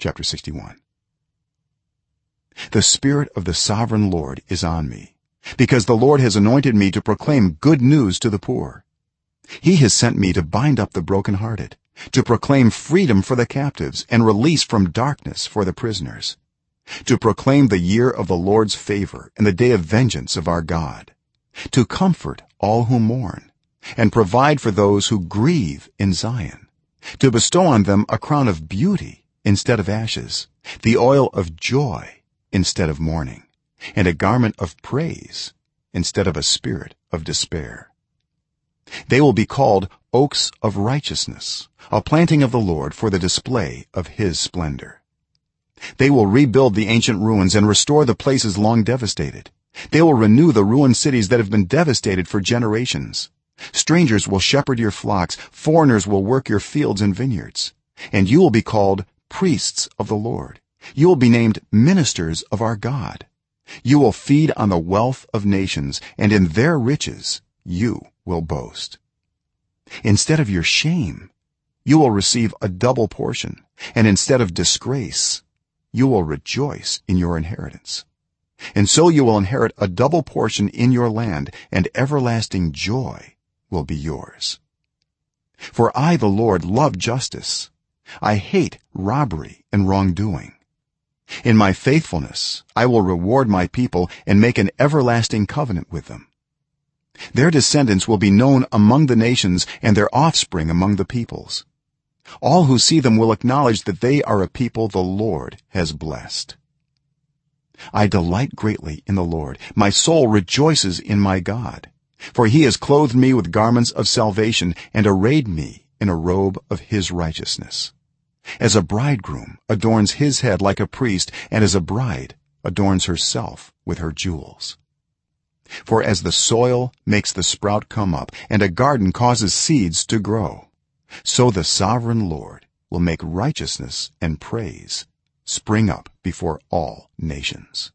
chapter 61 the spirit of the sovereign lord is on me because the lord has anointed me to proclaim good news to the poor. He has sent me to bind up the broken-hearted to proclaim freedom for the captives and release from darkness for the prisoners to proclaim the year of the lord's favor and the day of vengeance of our god to comfort all who mourn and provide for those who grieve in zion to bestow on them a crown of beauty instead of ashes the oil of joy instead of mourning and a garment of praise instead of a spirit of despair. They will be called oaks of righteousness a planting of the lord for the display of his splendor. They will rebuild the ancient ruins and restore the places long devastated. They will renew the ruined cities that have been devastated for generations. Strangers will shepherd your flocks. Foreigners will work your fields and vineyards. And you will be called priests of the lord. You will be named ministers of our god. You will feed on the wealth of nations and in their riches you will boast. Instead of your shame you will receive a double portion and instead of disgrace you will rejoice in your inheritance. And so you will inherit a double portion in your land and everlasting joy will be yours. For i the lord love justice i hate robbery and wrongdoing. In my faithfulness i will reward my people and make an everlasting covenant with them. Their descendants will be known among the nations and their offspring among the peoples. All who see them will acknowledge that they are a people the lord has blessed. I delight greatly in the lord. My soul rejoices in my god. For he has clothed me with garments of salvation and arrayed me in a robe of his righteousness as a bridegroom adorns his head like a priest and as a bride adorns herself with her jewels. For as the soil makes the sprout come up and a garden causes seeds to grow so the sovereign lord will make righteousness and praise spring up before all nations